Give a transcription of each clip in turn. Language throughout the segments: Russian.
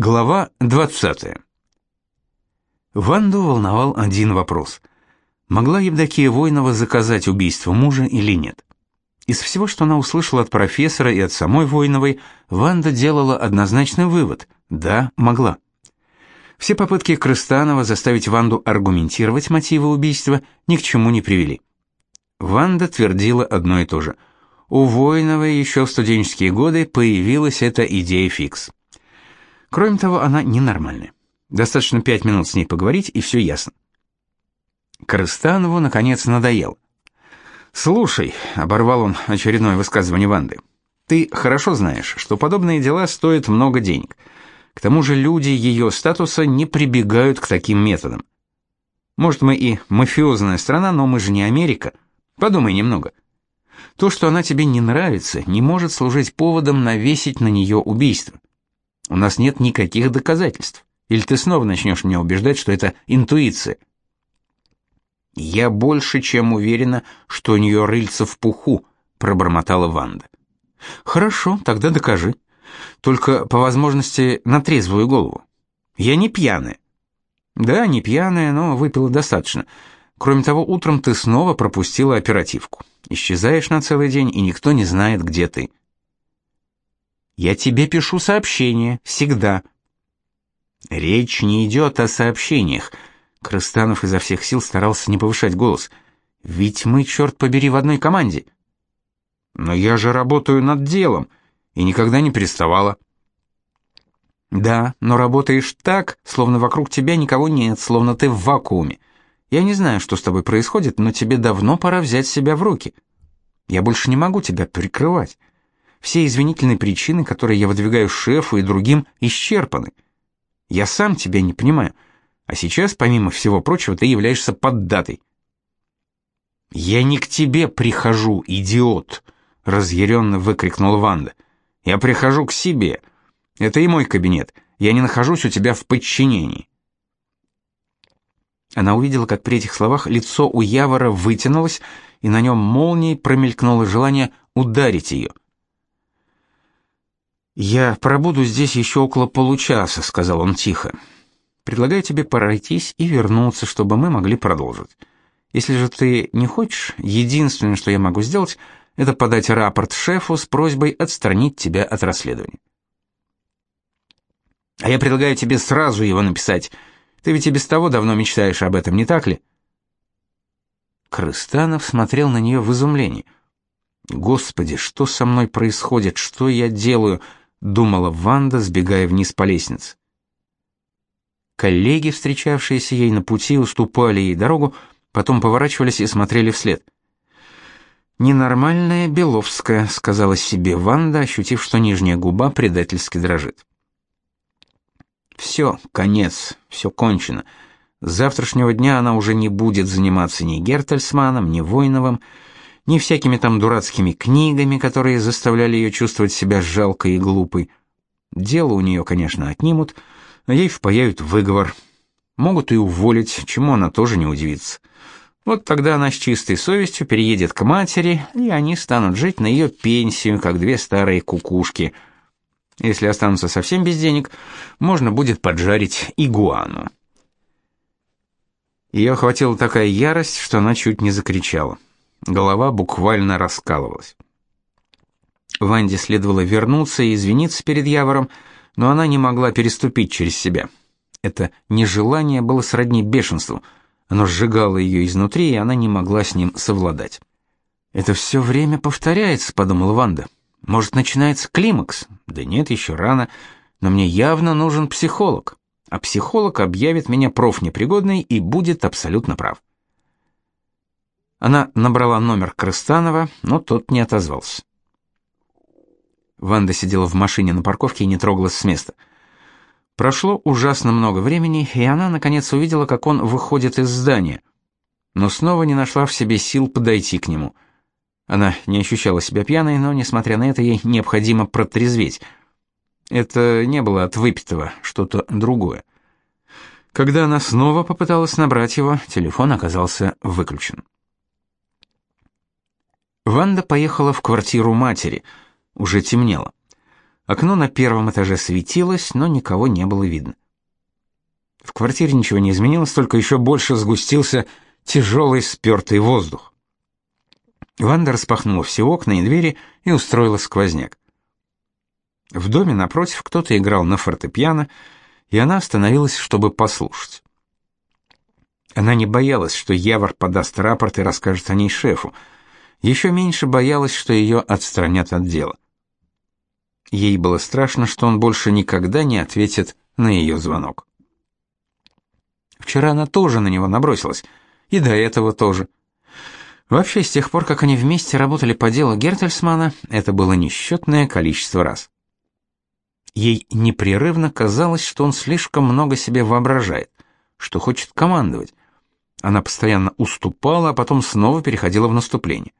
Глава 20. Ванду волновал один вопрос. Могла Евдокия Войнова заказать убийство мужа или нет? Из всего, что она услышала от профессора и от самой Войновой, Ванда делала однозначный вывод – да, могла. Все попытки Крыстанова заставить Ванду аргументировать мотивы убийства ни к чему не привели. Ванда твердила одно и то же. У Войновой еще в студенческие годы появилась эта идея фикс. Кроме того, она ненормальная. Достаточно пять минут с ней поговорить, и все ясно. Крыстанову, наконец, надоел. «Слушай», — оборвал он очередное высказывание Ванды, «ты хорошо знаешь, что подобные дела стоят много денег. К тому же люди ее статуса не прибегают к таким методам. Может, мы и мафиозная страна, но мы же не Америка. Подумай немного. То, что она тебе не нравится, не может служить поводом навесить на нее убийство. У нас нет никаких доказательств. Или ты снова начнешь меня убеждать, что это интуиция? Я больше чем уверена, что у нее рыльца в пуху, пробормотала Ванда. Хорошо, тогда докажи. Только по возможности на трезвую голову. Я не пьяная. Да, не пьяная, но выпила достаточно. Кроме того, утром ты снова пропустила оперативку. Исчезаешь на целый день, и никто не знает, где ты. Я тебе пишу сообщение, всегда. Речь не идет о сообщениях. Крыстанов изо всех сил старался не повышать голос. Ведь мы, черт побери, в одной команде. Но я же работаю над делом и никогда не переставала. Да, но работаешь так, словно вокруг тебя никого нет, словно ты в вакууме. Я не знаю, что с тобой происходит, но тебе давно пора взять себя в руки. Я больше не могу тебя прикрывать. Все извинительные причины, которые я выдвигаю шефу и другим, исчерпаны. Я сам тебя не понимаю. А сейчас, помимо всего прочего, ты являешься поддатой. Я не к тебе прихожу, идиот, разъяренно выкрикнул Ванда. Я прихожу к себе. Это и мой кабинет. Я не нахожусь у тебя в подчинении. Она увидела, как при этих словах лицо у Явора вытянулось, и на нем молнией промелькнуло желание ударить ее. «Я пробуду здесь еще около получаса», — сказал он тихо. «Предлагаю тебе пройтись и вернуться, чтобы мы могли продолжить. Если же ты не хочешь, единственное, что я могу сделать, это подать рапорт шефу с просьбой отстранить тебя от расследования». «А я предлагаю тебе сразу его написать. Ты ведь и без того давно мечтаешь об этом, не так ли?» Крыстанов смотрел на нее в изумлении. «Господи, что со мной происходит? Что я делаю?» Думала Ванда, сбегая вниз по лестнице. Коллеги, встречавшиеся ей на пути, уступали ей дорогу, потом поворачивались и смотрели вслед. «Ненормальная Беловская», — сказала себе Ванда, ощутив, что нижняя губа предательски дрожит. «Все, конец, все кончено. С завтрашнего дня она уже не будет заниматься ни Гертельсманом, ни Войновым, ни всякими там дурацкими книгами, которые заставляли ее чувствовать себя жалкой и глупой. Дело у нее, конечно, отнимут, но ей впаяют выговор. Могут и уволить, чему она тоже не удивится. Вот тогда она с чистой совестью переедет к матери, и они станут жить на ее пенсию, как две старые кукушки. Если останутся совсем без денег, можно будет поджарить игуану. Ее охватила такая ярость, что она чуть не закричала. Голова буквально раскалывалась. Ванде следовало вернуться и извиниться перед Явором, но она не могла переступить через себя. Это нежелание было сродни бешенству. Оно сжигало ее изнутри, и она не могла с ним совладать. «Это все время повторяется», — подумала Ванда. «Может, начинается климакс? Да нет, еще рано. Но мне явно нужен психолог. А психолог объявит меня профнепригодной и будет абсолютно прав». Она набрала номер Крыстанова, но тот не отозвался. Ванда сидела в машине на парковке и не трогалась с места. Прошло ужасно много времени, и она наконец увидела, как он выходит из здания, но снова не нашла в себе сил подойти к нему. Она не ощущала себя пьяной, но несмотря на это ей необходимо протрезветь. Это не было от выпитого, что-то другое. Когда она снова попыталась набрать его, телефон оказался выключен. Ванда поехала в квартиру матери. Уже темнело. Окно на первом этаже светилось, но никого не было видно. В квартире ничего не изменилось, только еще больше сгустился тяжелый спертый воздух. Ванда распахнула все окна и двери и устроила сквозняк. В доме напротив кто-то играл на фортепиано, и она остановилась, чтобы послушать. Она не боялась, что Явор подаст рапорт и расскажет о ней шефу. Еще меньше боялась, что ее отстранят от дела. Ей было страшно, что он больше никогда не ответит на ее звонок. Вчера она тоже на него набросилась, и до этого тоже. Вообще, с тех пор, как они вместе работали по делу Гертельсмана, это было несчетное количество раз. Ей непрерывно казалось, что он слишком много себе воображает, что хочет командовать. Она постоянно уступала, а потом снова переходила в наступление.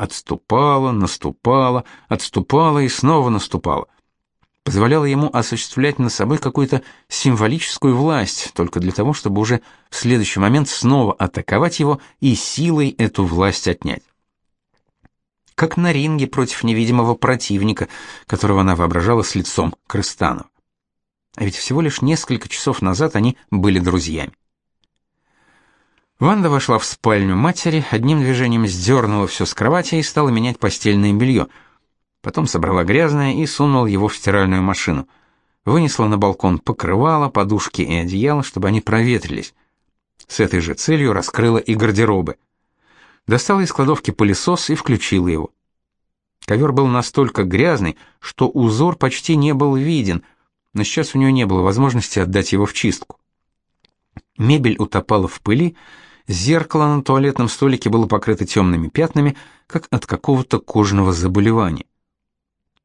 Отступала, наступала, отступала и снова наступала. Позволяла ему осуществлять над собой какую-то символическую власть, только для того, чтобы уже в следующий момент снова атаковать его и силой эту власть отнять как на ринге против невидимого противника, которого она воображала с лицом Крыстанова. А ведь всего лишь несколько часов назад они были друзьями. Ванда вошла в спальню матери, одним движением сдернула все с кровати и стала менять постельное белье. Потом собрала грязное и сунула его в стиральную машину. Вынесла на балкон покрывало, подушки и одеяло, чтобы они проветрились. С этой же целью раскрыла и гардеробы достала из кладовки пылесос и включила его. Ковер был настолько грязный, что узор почти не был виден, но сейчас у нее не было возможности отдать его в чистку. Мебель утопала в пыли, зеркало на туалетном столике было покрыто темными пятнами, как от какого-то кожного заболевания.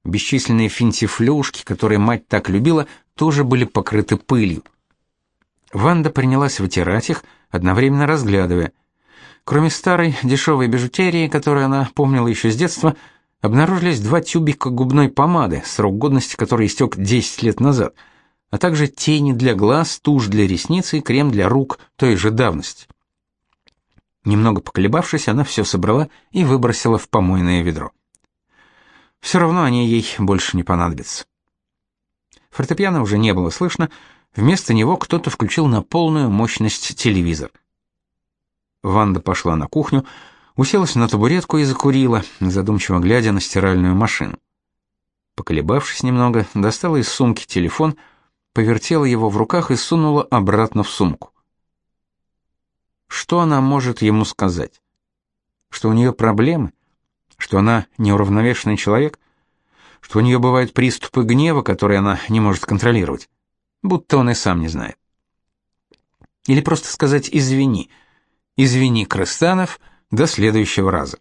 Бесчисленные финтифлюшки, которые мать так любила, тоже были покрыты пылью. Ванда принялась вытирать их, одновременно разглядывая – Кроме старой дешевой бижутерии, которую она помнила еще с детства, обнаружились два тюбика губной помады, срок годности которой истек 10 лет назад, а также тени для глаз, тушь для ресниц и крем для рук той же давности. Немного поколебавшись, она все собрала и выбросила в помойное ведро. Все равно они ей больше не понадобятся. Фортепиано уже не было слышно, вместо него кто-то включил на полную мощность телевизор — Ванда пошла на кухню, уселась на табуретку и закурила, задумчиво глядя на стиральную машину. Поколебавшись немного, достала из сумки телефон, повертела его в руках и сунула обратно в сумку. Что она может ему сказать? Что у нее проблемы? Что она неуравновешенный человек? Что у нее бывают приступы гнева, которые она не может контролировать? Будто он и сам не знает. Или просто сказать «извини», Извини, Крыстанов, до следующего раза.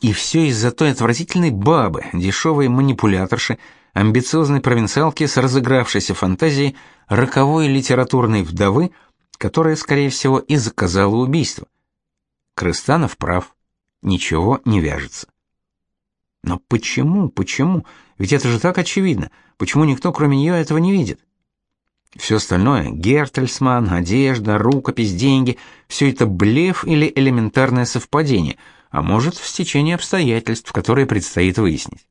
И все из-за той отвратительной бабы, дешевой манипуляторши, амбициозной провинциалки с разыгравшейся фантазией роковой литературной вдовы, которая, скорее всего, и заказала убийство. Крыстанов прав. Ничего не вяжется. Но почему, почему? Ведь это же так очевидно. Почему никто, кроме нее, этого не видит? Все остальное — Гертельсман, одежда, рукопись, деньги — все это блеф или элементарное совпадение, а может, в стечение обстоятельств, которые предстоит выяснить.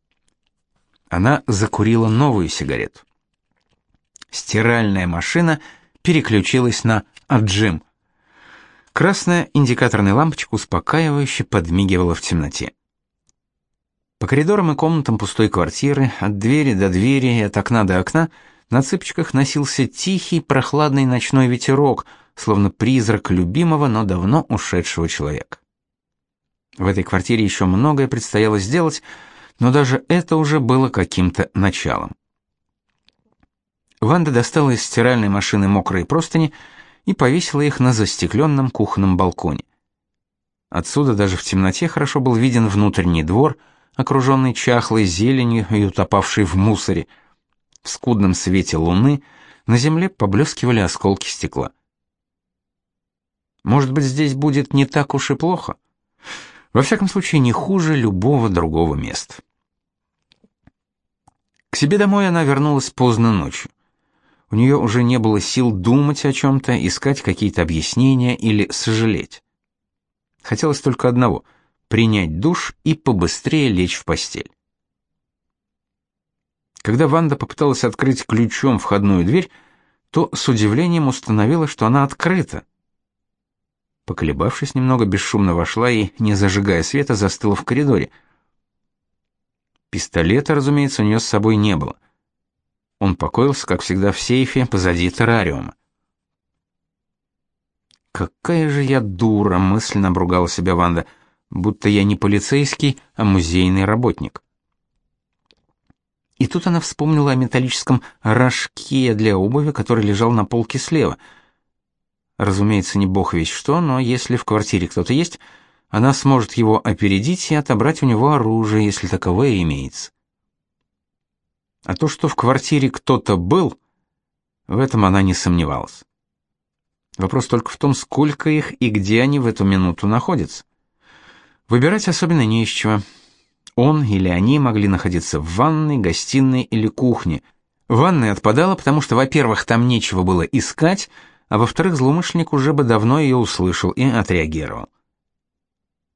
Она закурила новую сигарету. Стиральная машина переключилась на отжим. Красная индикаторная лампочка успокаивающе подмигивала в темноте. По коридорам и комнатам пустой квартиры, от двери до двери и от окна до окна — на цыпочках носился тихий, прохладный ночной ветерок, словно призрак любимого, но давно ушедшего человека. В этой квартире еще многое предстояло сделать, но даже это уже было каким-то началом. Ванда достала из стиральной машины мокрые простыни и повесила их на застекленном кухонном балконе. Отсюда даже в темноте хорошо был виден внутренний двор, окруженный чахлой зеленью и утопавший в мусоре – в скудном свете луны на земле поблескивали осколки стекла. Может быть, здесь будет не так уж и плохо. Во всяком случае, не хуже любого другого места. К себе домой она вернулась поздно ночью. У нее уже не было сил думать о чем-то, искать какие-то объяснения или сожалеть. Хотелось только одного — принять душ и побыстрее лечь в постель. Когда Ванда попыталась открыть ключом входную дверь, то с удивлением установила, что она открыта. Поколебавшись немного, бесшумно вошла и, не зажигая света, застыла в коридоре. Пистолета, разумеется, у нее с собой не было. Он покоился, как всегда, в сейфе позади террариума. «Какая же я дура!» — мысленно обругала себя Ванда, будто я не полицейский, а музейный работник. И тут она вспомнила о металлическом рожке для обуви, который лежал на полке слева. Разумеется, не бог весь что, но если в квартире кто-то есть, она сможет его опередить и отобрать у него оружие, если таковое имеется. А то, что в квартире кто-то был, в этом она не сомневалась. Вопрос только в том, сколько их и где они в эту минуту находятся. Выбирать особенно не из чего. Он или они могли находиться в ванной, гостиной или кухне. Ванная отпадала, потому что, во-первых, там нечего было искать, а во-вторых, злоумышленник уже бы давно ее услышал и отреагировал.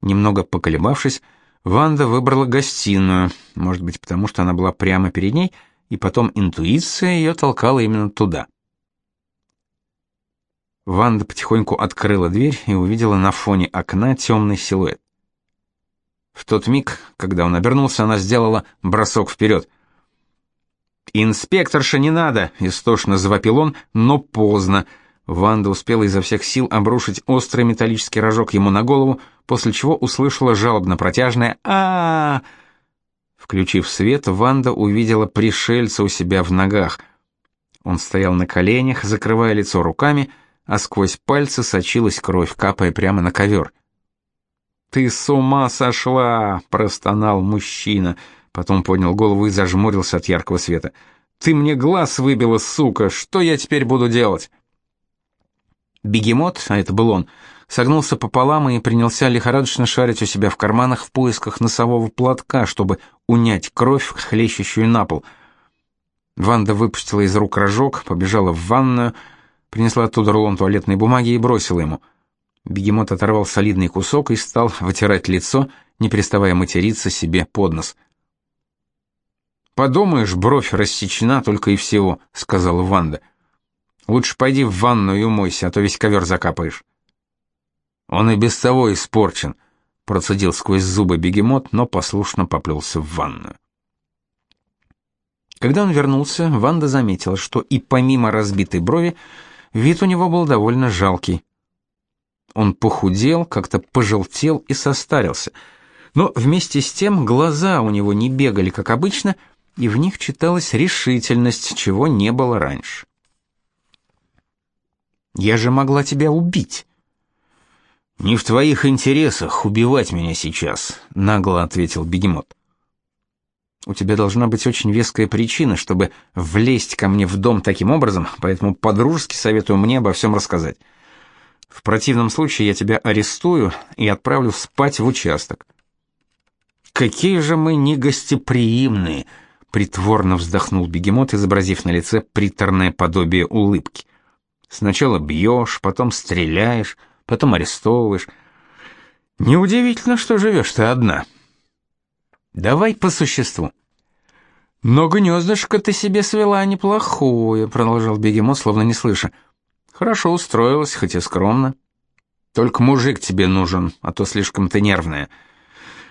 Немного поколебавшись, Ванда выбрала гостиную, может быть, потому что она была прямо перед ней, и потом интуиция ее толкала именно туда. Ванда потихоньку открыла дверь и увидела на фоне окна темный силуэт. В тот миг, когда он обернулся, она сделала бросок вперед. «Инспекторша, не надо!» — истошно завопил он, но поздно. Ванда успела изо всех сил обрушить острый металлический рожок ему на голову, после чего услышала жалобно-протяжное а, Включив свет, Ванда увидела пришельца у себя в ногах. Он стоял на коленях, закрывая лицо руками, а сквозь пальцы сочилась кровь, капая прямо на ковер. «Ты с ума сошла!» — простонал мужчина. Потом поднял голову и зажмурился от яркого света. «Ты мне глаз выбила, сука! Что я теперь буду делать?» Бегемот, а это был он, согнулся пополам и принялся лихорадочно шарить у себя в карманах в поисках носового платка, чтобы унять кровь, хлещущую на пол. Ванда выпустила из рук рожок, побежала в ванную, принесла оттуда рулон туалетной бумаги и бросила ему — Бегемот оторвал солидный кусок и стал вытирать лицо, не переставая материться себе под нос. «Подумаешь, бровь рассечена только и всего», — сказала Ванда. «Лучше пойди в ванну и умойся, а то весь ковер закапаешь». «Он и без того испорчен», — процедил сквозь зубы бегемот, но послушно поплелся в ванную. Когда он вернулся, Ванда заметила, что и помимо разбитой брови, вид у него был довольно жалкий. Он похудел, как-то пожелтел и состарился. Но вместе с тем глаза у него не бегали, как обычно, и в них читалась решительность, чего не было раньше. «Я же могла тебя убить!» «Не в твоих интересах убивать меня сейчас», — нагло ответил бегемот. «У тебя должна быть очень веская причина, чтобы влезть ко мне в дом таким образом, поэтому по-дружески советую мне обо всем рассказать». В противном случае я тебя арестую и отправлю спать в участок. Какие же мы негостеприимные, притворно вздохнул бегемот, изобразив на лице приторное подобие улыбки. Сначала бьешь, потом стреляешь, потом арестовываешь. Неудивительно, что живешь ты одна. Давай по существу. Но гнездышко ты себе свела неплохое, продолжал бегемот, словно не слыша. Хорошо устроилась, хоть и скромно. Только мужик тебе нужен, а то слишком ты нервная.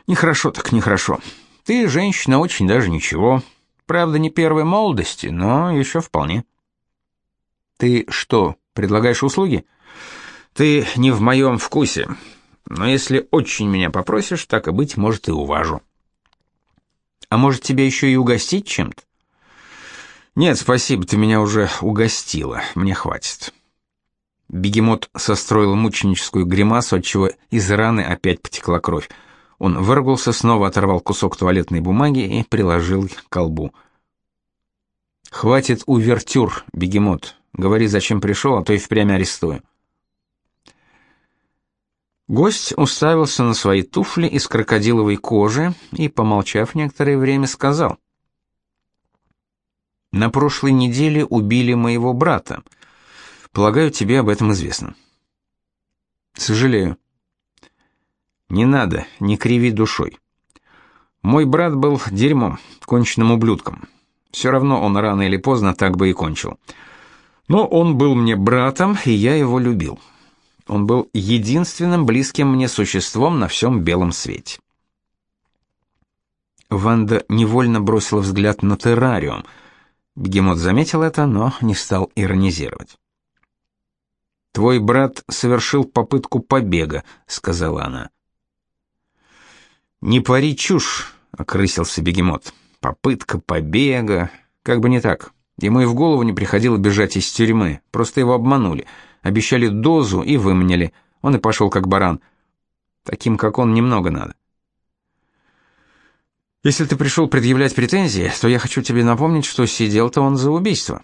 Нехорошо так нехорошо. Ты женщина очень даже ничего. Правда, не первой молодости, но еще вполне. Ты что, предлагаешь услуги? Ты не в моем вкусе. Но если очень меня попросишь, так и быть, может и уважу. А может, тебя еще и угостить чем-то? Нет, спасибо, ты меня уже угостила. Мне хватит. Бегемот состроил мученическую гримасу, отчего из раны опять потекла кровь. Он выругался, снова оторвал кусок туалетной бумаги и приложил к колбу. «Хватит увертюр, бегемот. Говори, зачем пришел, а то и впрямь арестую». Гость уставился на свои туфли из крокодиловой кожи и, помолчав некоторое время, сказал. «На прошлой неделе убили моего брата. Полагаю, тебе об этом известно. Сожалею. Не надо, не криви душой. Мой брат был дерьмом, конченным ублюдком. Все равно он рано или поздно так бы и кончил. Но он был мне братом, и я его любил. Он был единственным близким мне существом на всем белом свете. Ванда невольно бросила взгляд на террариум. Бегемот заметил это, но не стал иронизировать. Твой брат совершил попытку побега, сказала она. Не пари чушь, окрысился бегемот. Попытка побега, как бы не так. Ему и в голову не приходило бежать из тюрьмы, просто его обманули, обещали дозу и выманили. Он и пошел как баран. Таким, как он, немного надо. Если ты пришел предъявлять претензии, то я хочу тебе напомнить, что сидел-то он за убийство.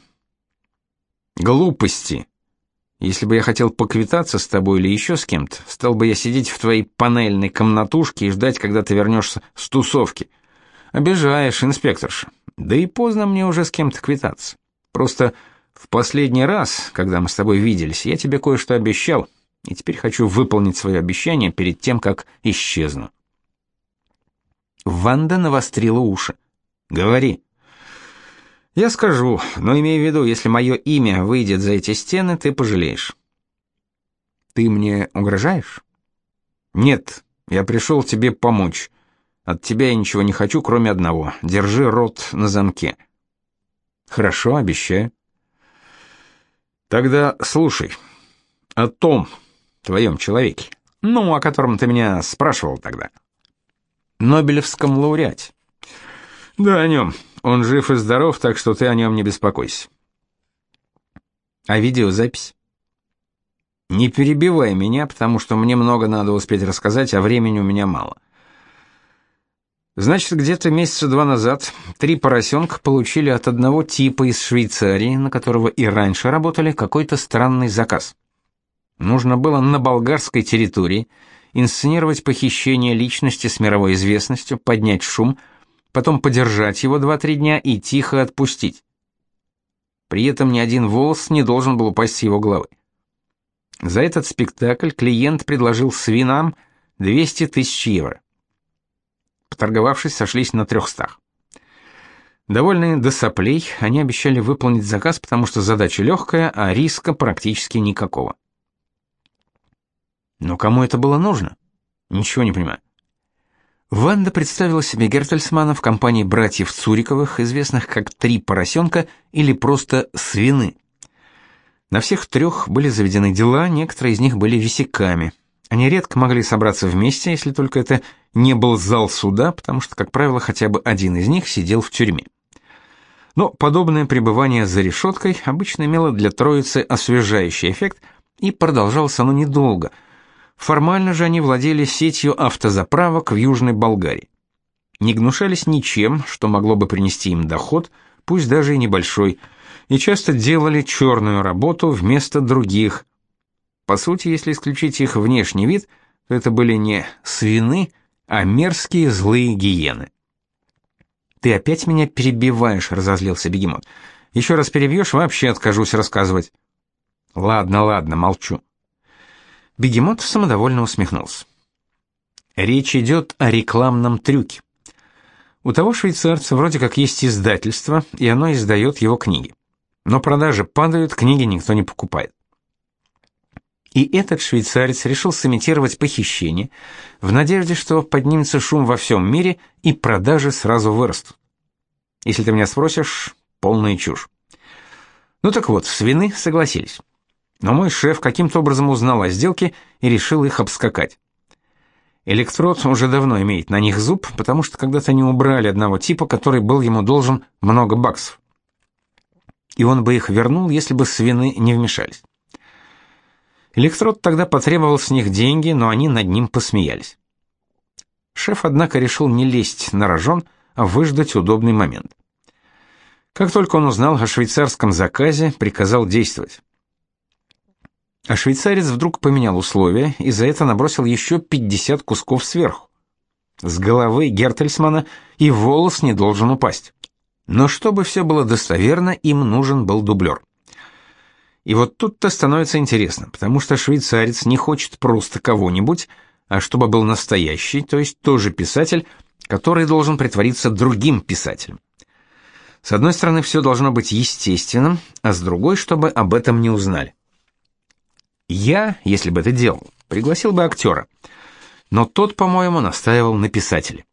Глупости. Если бы я хотел поквитаться с тобой или еще с кем-то, стал бы я сидеть в твоей панельной комнатушке и ждать, когда ты вернешься с тусовки. Обижаешь, инспекторша. Да и поздно мне уже с кем-то квитаться. Просто в последний раз, когда мы с тобой виделись, я тебе кое-что обещал, и теперь хочу выполнить свое обещание перед тем, как исчезну. Ванда навострила уши. «Говори». «Я скажу, но имей в виду, если мое имя выйдет за эти стены, ты пожалеешь». «Ты мне угрожаешь?» «Нет, я пришел тебе помочь. От тебя я ничего не хочу, кроме одного. Держи рот на замке». «Хорошо, обещаю». «Тогда слушай. О том, твоем человеке, ну, о котором ты меня спрашивал тогда». Нобелевском лауреате. Да, о нем. Он жив и здоров, так что ты о нем не беспокойся. А видеозапись? Не перебивай меня, потому что мне много надо успеть рассказать, а времени у меня мало. Значит, где-то месяца два назад три поросенка получили от одного типа из Швейцарии, на которого и раньше работали, какой-то странный заказ. Нужно было на болгарской территории инсценировать похищение личности с мировой известностью, поднять шум, потом подержать его 2-3 дня и тихо отпустить. При этом ни один волос не должен был упасть с его головы. За этот спектакль клиент предложил свинам 200 тысяч евро. Поторговавшись, сошлись на 300. Довольные до соплей, они обещали выполнить заказ, потому что задача легкая, а риска практически никакого. Но кому это было нужно? Ничего не понимаю. Ванда представила себе Гертельсмана в компании братьев Цуриковых, известных как «Три поросенка» или просто «Свины». На всех трех были заведены дела, некоторые из них были висяками. Они редко могли собраться вместе, если только это не был зал суда, потому что, как правило, хотя бы один из них сидел в тюрьме. Но подобное пребывание за решеткой обычно имело для троицы освежающий эффект, и продолжалось оно недолго – Формально же они владели сетью автозаправок в Южной Болгарии. Не гнушались ничем, что могло бы принести им доход, пусть даже и небольшой, и часто делали черную работу вместо других. По сути, если исключить их внешний вид, то это были не свины, а мерзкие злые гиены. «Ты опять меня перебиваешь», — разозлился бегемот. «Еще раз перебьешь, вообще откажусь рассказывать». «Ладно, ладно, молчу». Бегемот самодовольно усмехнулся. Речь идет о рекламном трюке. У того швейцарца вроде как есть издательство, и оно издает его книги. Но продажи падают, книги никто не покупает. И этот швейцарец решил сымитировать похищение в надежде, что поднимется шум во всем мире и продажи сразу вырастут. Если ты меня спросишь, полная чушь. Ну так вот, свины согласились. Но мой шеф каким-то образом узнал о сделке и решил их обскакать. Электрод уже давно имеет на них зуб, потому что когда-то они убрали одного типа, который был ему должен много баксов. И он бы их вернул, если бы свины не вмешались. Электрод тогда потребовал с них деньги, но они над ним посмеялись. Шеф, однако, решил не лезть на рожон, а выждать удобный момент. Как только он узнал о швейцарском заказе, приказал действовать. А швейцарец вдруг поменял условия и за это набросил еще 50 кусков сверху. С головы Гертельсмана и волос не должен упасть. Но чтобы все было достоверно, им нужен был дублер. И вот тут-то становится интересно, потому что швейцарец не хочет просто кого-нибудь, а чтобы был настоящий, то есть тоже писатель, который должен притвориться другим писателем. С одной стороны, все должно быть естественным, а с другой, чтобы об этом не узнали. Я, если бы это делал, пригласил бы актера. Но тот, по-моему, настаивал на писателе.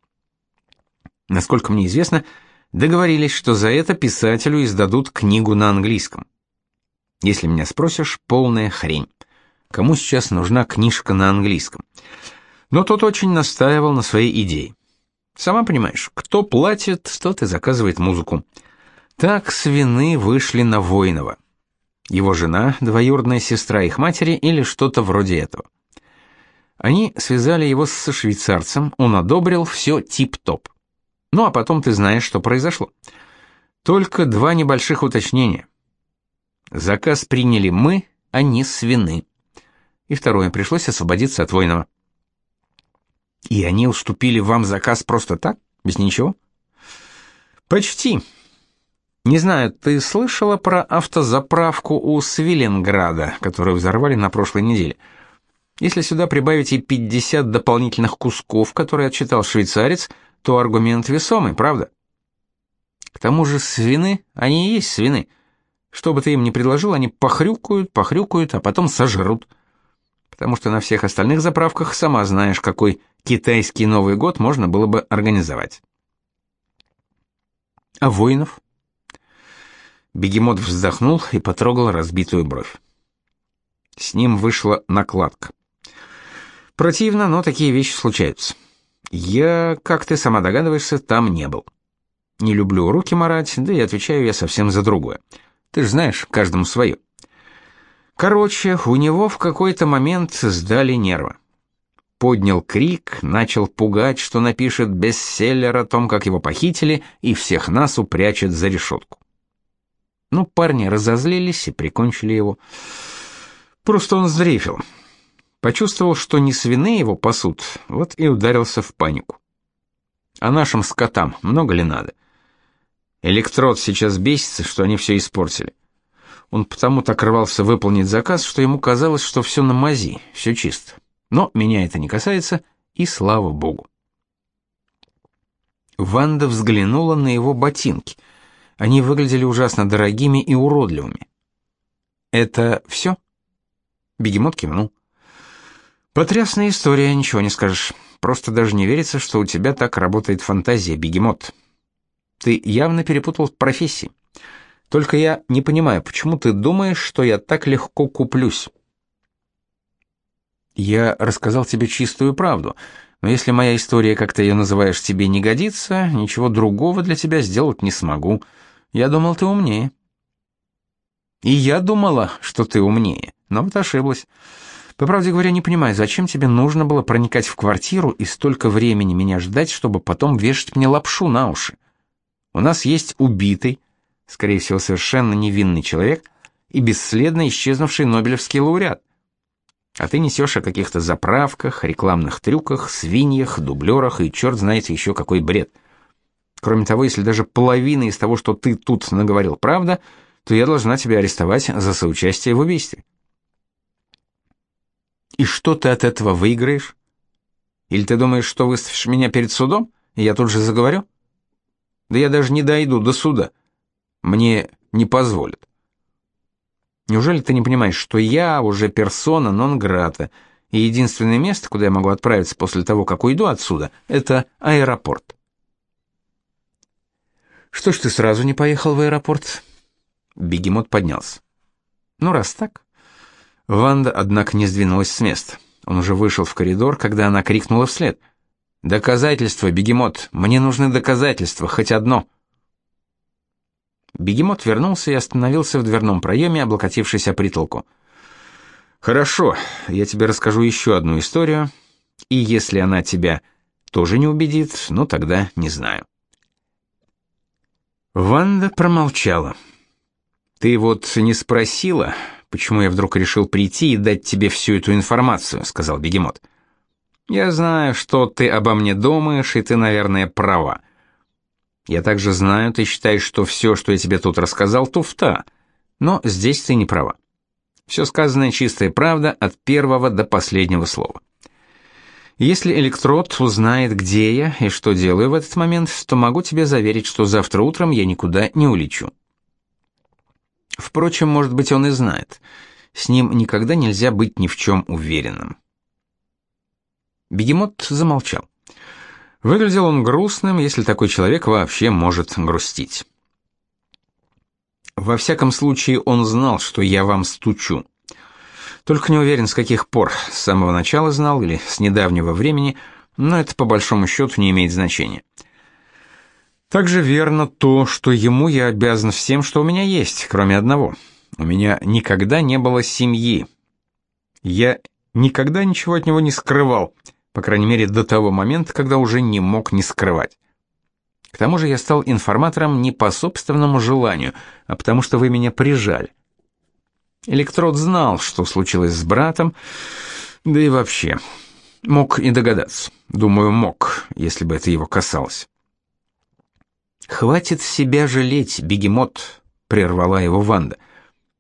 Насколько мне известно, договорились, что за это писателю издадут книгу на английском. Если меня спросишь, полная хрень. Кому сейчас нужна книжка на английском? Но тот очень настаивал на своей идее. Сама понимаешь, кто платит, тот и заказывает музыку. Так свины вышли на Воинова. Его жена, двоюродная сестра их матери или что-то вроде этого. Они связали его с швейцарцем, он одобрил все тип-топ. Ну а потом ты знаешь, что произошло. Только два небольших уточнения. Заказ приняли мы, а не свины. И второе, пришлось освободиться от Воинова. И они уступили вам заказ просто так, без ничего? Почти. Не знаю, ты слышала про автозаправку у Свиленграда, которую взорвали на прошлой неделе? Если сюда прибавить и 50 дополнительных кусков, которые отчитал швейцарец, то аргумент весомый, правда? К тому же свины, они и есть свины. Что бы ты им ни предложил, они похрюкают, похрюкают, а потом сожрут. Потому что на всех остальных заправках сама знаешь, какой китайский Новый год можно было бы организовать. А воинов? Бегемот вздохнул и потрогал разбитую бровь. С ним вышла накладка. Противно, но такие вещи случаются. Я, как ты сама догадываешься, там не был. Не люблю руки марать, да и отвечаю я совсем за другое. Ты же знаешь, каждому свое. Короче, у него в какой-то момент сдали нервы поднял крик, начал пугать, что напишет бестселлер о том, как его похитили, и всех нас упрячет за решетку. Ну, парни разозлились и прикончили его. Просто он сдрейфил. Почувствовал, что не свины его пасут, вот и ударился в панику. А нашим скотам много ли надо? Электрод сейчас бесится, что они все испортили. Он потому так рвался выполнить заказ, что ему казалось, что все на мази, все чисто. Но меня это не касается, и слава богу. Ванда взглянула на его ботинки. Они выглядели ужасно дорогими и уродливыми. «Это все?» Бегемот кивнул. «Потрясная история, ничего не скажешь. Просто даже не верится, что у тебя так работает фантазия, бегемот. Ты явно перепутал профессии. Только я не понимаю, почему ты думаешь, что я так легко куплюсь?» Я рассказал тебе чистую правду, но если моя история, как ты ее называешь, тебе не годится, ничего другого для тебя сделать не смогу. Я думал, ты умнее. И я думала, что ты умнее, но вот ошиблась. По правде говоря, не понимаю, зачем тебе нужно было проникать в квартиру и столько времени меня ждать, чтобы потом вешать мне лапшу на уши. У нас есть убитый, скорее всего, совершенно невинный человек и бесследно исчезнувший Нобелевский лауреат. А ты несешь о каких-то заправках, рекламных трюках, свиньях, дублерах и черт знает еще какой бред. Кроме того, если даже половина из того, что ты тут наговорил, правда, то я должна тебя арестовать за соучастие в убийстве. И что ты от этого выиграешь? Или ты думаешь, что выставишь меня перед судом, и я тут же заговорю? Да я даже не дойду до суда. Мне не позволят. Неужели ты не понимаешь, что я уже персона нон грата, и единственное место, куда я могу отправиться после того, как уйду отсюда, это аэропорт? Что ж ты сразу не поехал в аэропорт? Бегемот поднялся. Ну раз так. Ванда, однако, не сдвинулась с места. Он уже вышел в коридор, когда она крикнула вслед: "Доказательства, бегемот! Мне нужны доказательства, хоть одно!" Бегемот вернулся и остановился в дверном проеме, облокотившись о притолку. «Хорошо, я тебе расскажу еще одну историю, и если она тебя тоже не убедит, ну тогда не знаю». Ванда промолчала. «Ты вот не спросила, почему я вдруг решил прийти и дать тебе всю эту информацию», — сказал Бегемот. «Я знаю, что ты обо мне думаешь, и ты, наверное, права. Я также знаю, ты считаешь, что все, что я тебе тут рассказал, туфта. Но здесь ты не права. Все сказанное чистая правда от первого до последнего слова. Если электрод узнает, где я и что делаю в этот момент, то могу тебе заверить, что завтра утром я никуда не улечу. Впрочем, может быть, он и знает. С ним никогда нельзя быть ни в чем уверенным. Бегемот замолчал. Выглядел он грустным, если такой человек вообще может грустить. Во всяком случае, он знал, что я вам стучу. Только не уверен, с каких пор, с самого начала знал или с недавнего времени, но это по большому счету не имеет значения. Также верно то, что ему я обязан всем, что у меня есть, кроме одного. У меня никогда не было семьи. Я никогда ничего от него не скрывал, по крайней мере до того момента, когда уже не мог не скрывать. К тому же я стал информатором не по собственному желанию, а потому что вы меня прижали. Электрод знал, что случилось с братом, да и вообще. Мог и догадаться. Думаю, мог, если бы это его касалось. «Хватит себя жалеть, бегемот», — прервала его Ванда.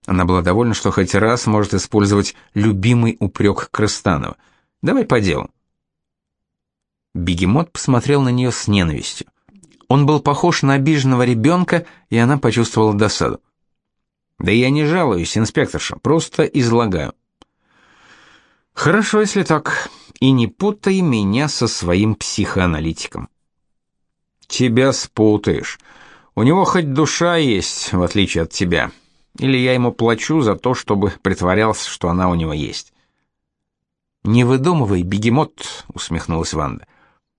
Она была довольна, что хоть раз может использовать любимый упрек Крыстанова. «Давай по делу». Бегемот посмотрел на нее с ненавистью. Он был похож на обиженного ребенка, и она почувствовала досаду. «Да я не жалуюсь, инспекторша, просто излагаю». «Хорошо, если так. И не путай меня со своим психоаналитиком». Тебя спутаешь. У него хоть душа есть, в отличие от тебя. Или я ему плачу за то, чтобы притворялся, что она у него есть. Не выдумывай, бегемот, усмехнулась Ванда.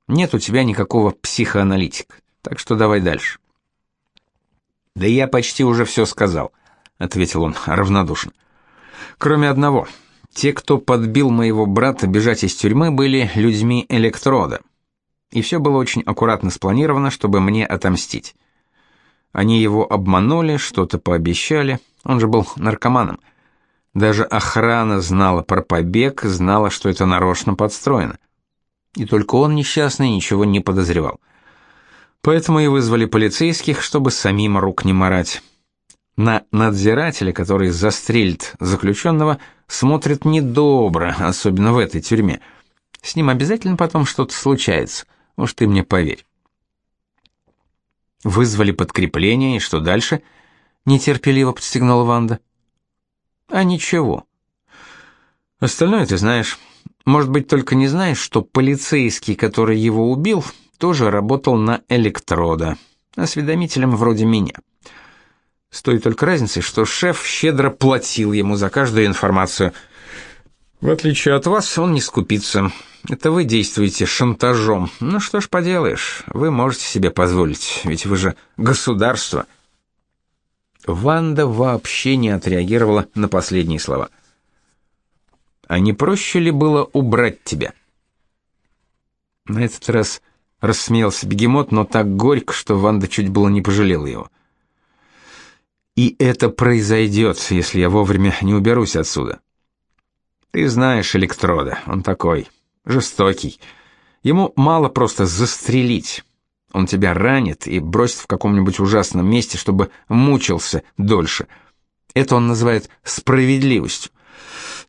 Нет у тебя никакого психоаналитика. Так что давай дальше. Да я почти уже все сказал, ответил он равнодушно. Кроме одного. Те, кто подбил моего брата бежать из тюрьмы, были людьми электрода и все было очень аккуратно спланировано, чтобы мне отомстить. Они его обманули, что-то пообещали, он же был наркоманом. Даже охрана знала про побег, знала, что это нарочно подстроено. И только он несчастный ничего не подозревал. Поэтому и вызвали полицейских, чтобы самим рук не марать. На надзирателя, который застрелит заключенного, смотрит недобро, особенно в этой тюрьме. С ним обязательно потом что-то случается — Уж ты мне поверь. Вызвали подкрепление, и что дальше? Нетерпеливо подстегнула Ванда. А ничего. Остальное ты знаешь. Может быть, только не знаешь, что полицейский, который его убил, тоже работал на электрода, осведомителем вроде меня. С той только разницей, что шеф щедро платил ему за каждую информацию. В отличие от вас, он не скупится. Это вы действуете шантажом. Ну что ж поделаешь, вы можете себе позволить, ведь вы же государство. Ванда вообще не отреагировала на последние слова. А не проще ли было убрать тебя? На этот раз рассмеялся бегемот, но так горько, что Ванда чуть было не пожалела его. И это произойдет, если я вовремя не уберусь отсюда. Ты знаешь электрода, он такой жестокий. Ему мало просто застрелить. Он тебя ранит и бросит в каком-нибудь ужасном месте, чтобы мучился дольше. Это он называет справедливостью.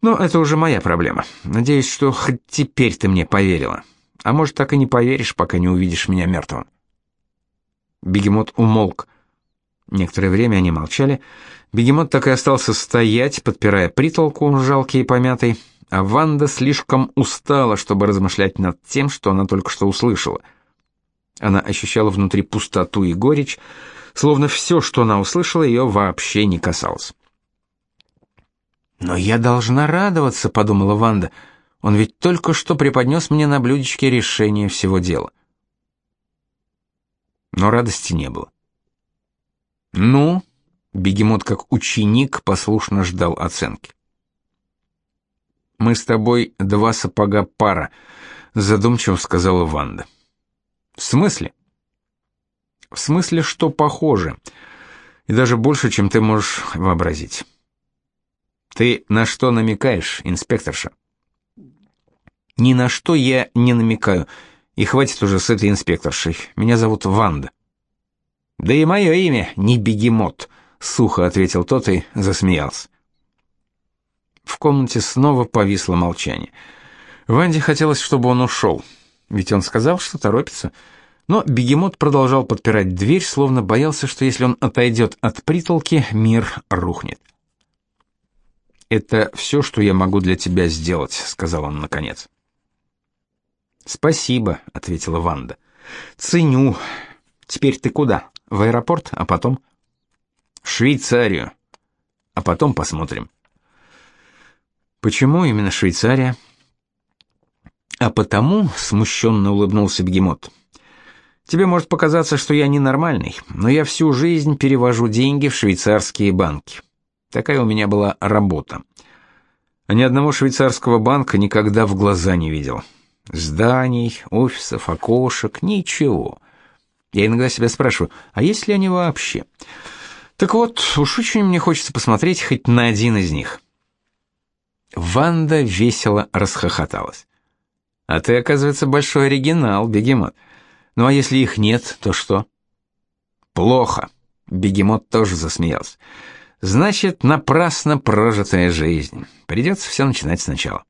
Но это уже моя проблема. Надеюсь, что хоть теперь ты мне поверила. А может, так и не поверишь, пока не увидишь меня мертвым. Бегемот умолк. Некоторое время они молчали. Бегемот так и остался стоять, подпирая притолку, жалкий и помятый а Ванда слишком устала, чтобы размышлять над тем, что она только что услышала. Она ощущала внутри пустоту и горечь, словно все, что она услышала, ее вообще не касалось. «Но я должна радоваться», — подумала Ванда. «Он ведь только что преподнес мне на блюдечке решение всего дела». Но радости не было. «Ну?» — бегемот как ученик послушно ждал оценки. Мы с тобой два сапога пара, задумчиво сказала Ванда. В смысле? В смысле, что похоже. И даже больше, чем ты можешь вообразить. Ты на что намекаешь, инспекторша? Ни на что я не намекаю. И хватит уже с этой инспекторшей. Меня зовут Ванда. Да и мое имя не бегемот, сухо ответил тот и засмеялся. В комнате снова повисло молчание. Ванде хотелось, чтобы он ушел, ведь он сказал, что торопится. Но бегемот продолжал подпирать дверь, словно боялся, что если он отойдет от притолки, мир рухнет. «Это все, что я могу для тебя сделать», — сказал он наконец. «Спасибо», — ответила Ванда. «Ценю. Теперь ты куда? В аэропорт, а потом?» «В Швейцарию. А потом посмотрим». «Почему именно Швейцария?» «А потому», — смущенно улыбнулся бегемот, — «тебе может показаться, что я ненормальный, но я всю жизнь перевожу деньги в швейцарские банки». Такая у меня была работа. А ни одного швейцарского банка никогда в глаза не видел. Зданий, офисов, окошек, ничего. Я иногда себя спрашиваю, а есть ли они вообще? Так вот, уж очень мне хочется посмотреть хоть на один из них. Ванда весело расхохоталась. А ты, оказывается, большой оригинал, бегемот. Ну а если их нет, то что? Плохо. Бегемот тоже засмеялся. Значит, напрасно прожитая жизнь. Придется все начинать сначала.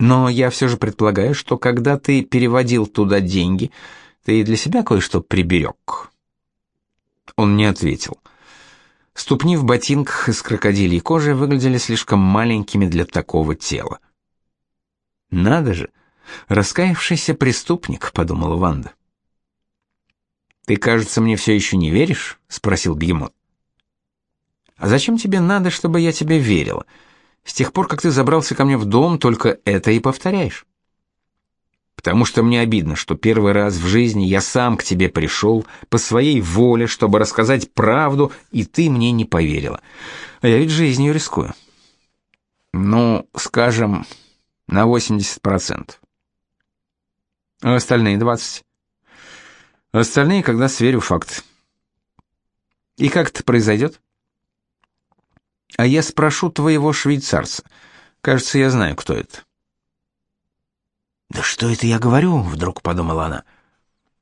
Но я все же предполагаю, что когда ты переводил туда деньги, ты для себя кое-что приберег. Он не ответил. Ступни в ботинках из крокодилей кожи выглядели слишком маленькими для такого тела. Надо же, раскаявшийся преступник, подумала Ванда. Ты, кажется, мне все еще не веришь, спросил Бегемот. А зачем тебе надо, чтобы я тебе верила? С тех пор, как ты забрался ко мне в дом, только это и повторяешь. Потому что мне обидно, что первый раз в жизни я сам к тебе пришел по своей воле, чтобы рассказать правду, и ты мне не поверила. А я ведь жизнью рискую. Ну, скажем, на 80%. А остальные 20? Остальные, когда сверю факт. И как это произойдет? А я спрошу твоего швейцарца. Кажется, я знаю, кто это. Да что это я говорю, вдруг подумала она.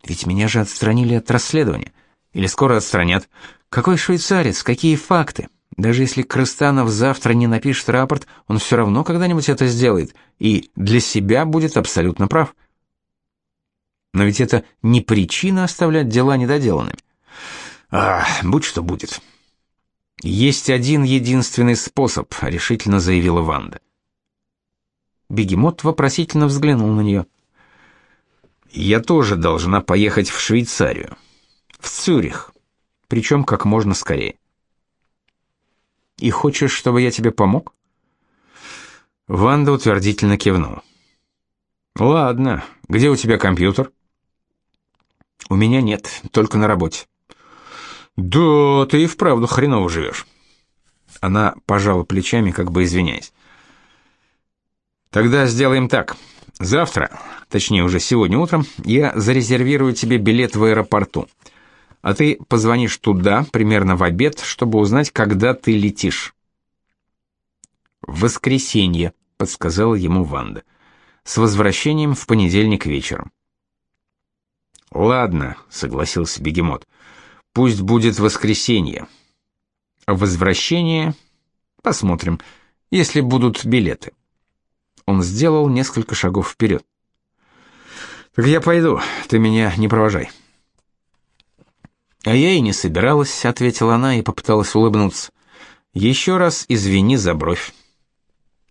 Ведь меня же отстранили от расследования. Или скоро отстранят. Какой швейцарец, какие факты? Даже если Крыстанов завтра не напишет рапорт, он все равно когда-нибудь это сделает и для себя будет абсолютно прав. Но ведь это не причина оставлять дела недоделанными. А, будь что будет. Есть один единственный способ, решительно заявила Ванда. Бегемот вопросительно взглянул на нее. Я тоже должна поехать в Швейцарию, в Цюрих, причем как можно скорее. И хочешь, чтобы я тебе помог? Ванда утвердительно кивнула. Ладно, где у тебя компьютер? У меня нет, только на работе. Да, ты и вправду хреново живешь. Она пожала плечами, как бы извиняясь. Тогда сделаем так. Завтра, точнее уже сегодня утром, я зарезервирую тебе билет в аэропорту. А ты позвонишь туда примерно в обед, чтобы узнать, когда ты летишь. В воскресенье, подсказала ему Ванда. С возвращением в понедельник вечером. Ладно, согласился Бегемот. Пусть будет воскресенье. Возвращение посмотрим, если будут билеты. Он сделал несколько шагов вперед. Так я пойду, ты меня не провожай. А я и не собиралась, ответила она и попыталась улыбнуться. Еще раз извини за бровь.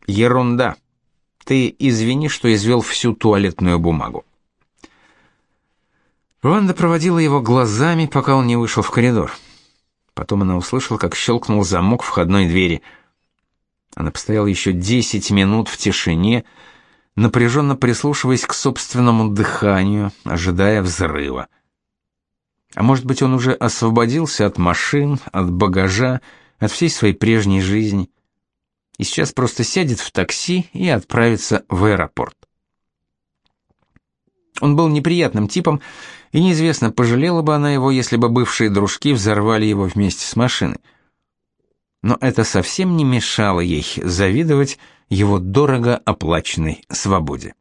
Ерунда. Ты извини, что извел всю туалетную бумагу. Ванда проводила его глазами, пока он не вышел в коридор. Потом она услышала, как щелкнул замок входной двери. Она постояла еще десять минут в тишине, напряженно прислушиваясь к собственному дыханию, ожидая взрыва. А может быть, он уже освободился от машин, от багажа, от всей своей прежней жизни. И сейчас просто сядет в такси и отправится в аэропорт. Он был неприятным типом, и неизвестно, пожалела бы она его, если бы бывшие дружки взорвали его вместе с машиной. Но это совсем не мешало ей завидовать его дорого оплаченной свободе.